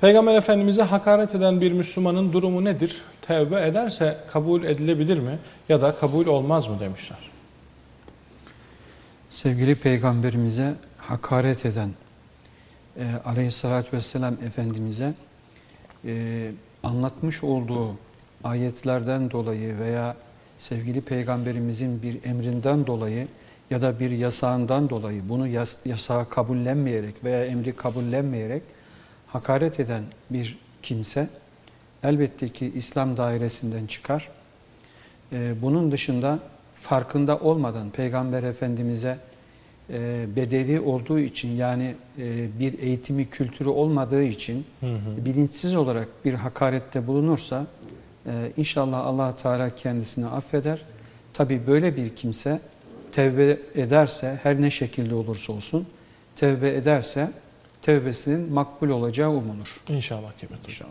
Peygamber Efendimiz'e hakaret eden bir Müslümanın durumu nedir? Tevbe ederse kabul edilebilir mi ya da kabul olmaz mı demişler. Sevgili Peygamberimize hakaret eden e, Aleyhisselatü Vesselam Efendimiz'e e, anlatmış olduğu ayetlerden dolayı veya sevgili Peygamberimizin bir emrinden dolayı ya da bir yasağından dolayı bunu yas yasağı kabullenmeyerek veya emri kabullenmeyerek hakaret eden bir kimse elbette ki İslam dairesinden çıkar. E, bunun dışında farkında olmadan Peygamber Efendimiz'e e, bedevi olduğu için yani e, bir eğitimi kültürü olmadığı için Hı hı. bilinçsiz olarak bir hakarette bulunursa e, inşallah allah Teala kendisini affeder. Tabi böyle bir kimse tevbe ederse her ne şekilde olursa olsun tevbe ederse tevbesinin makbul olacağı umulur. İnşallah kıymetli hocam.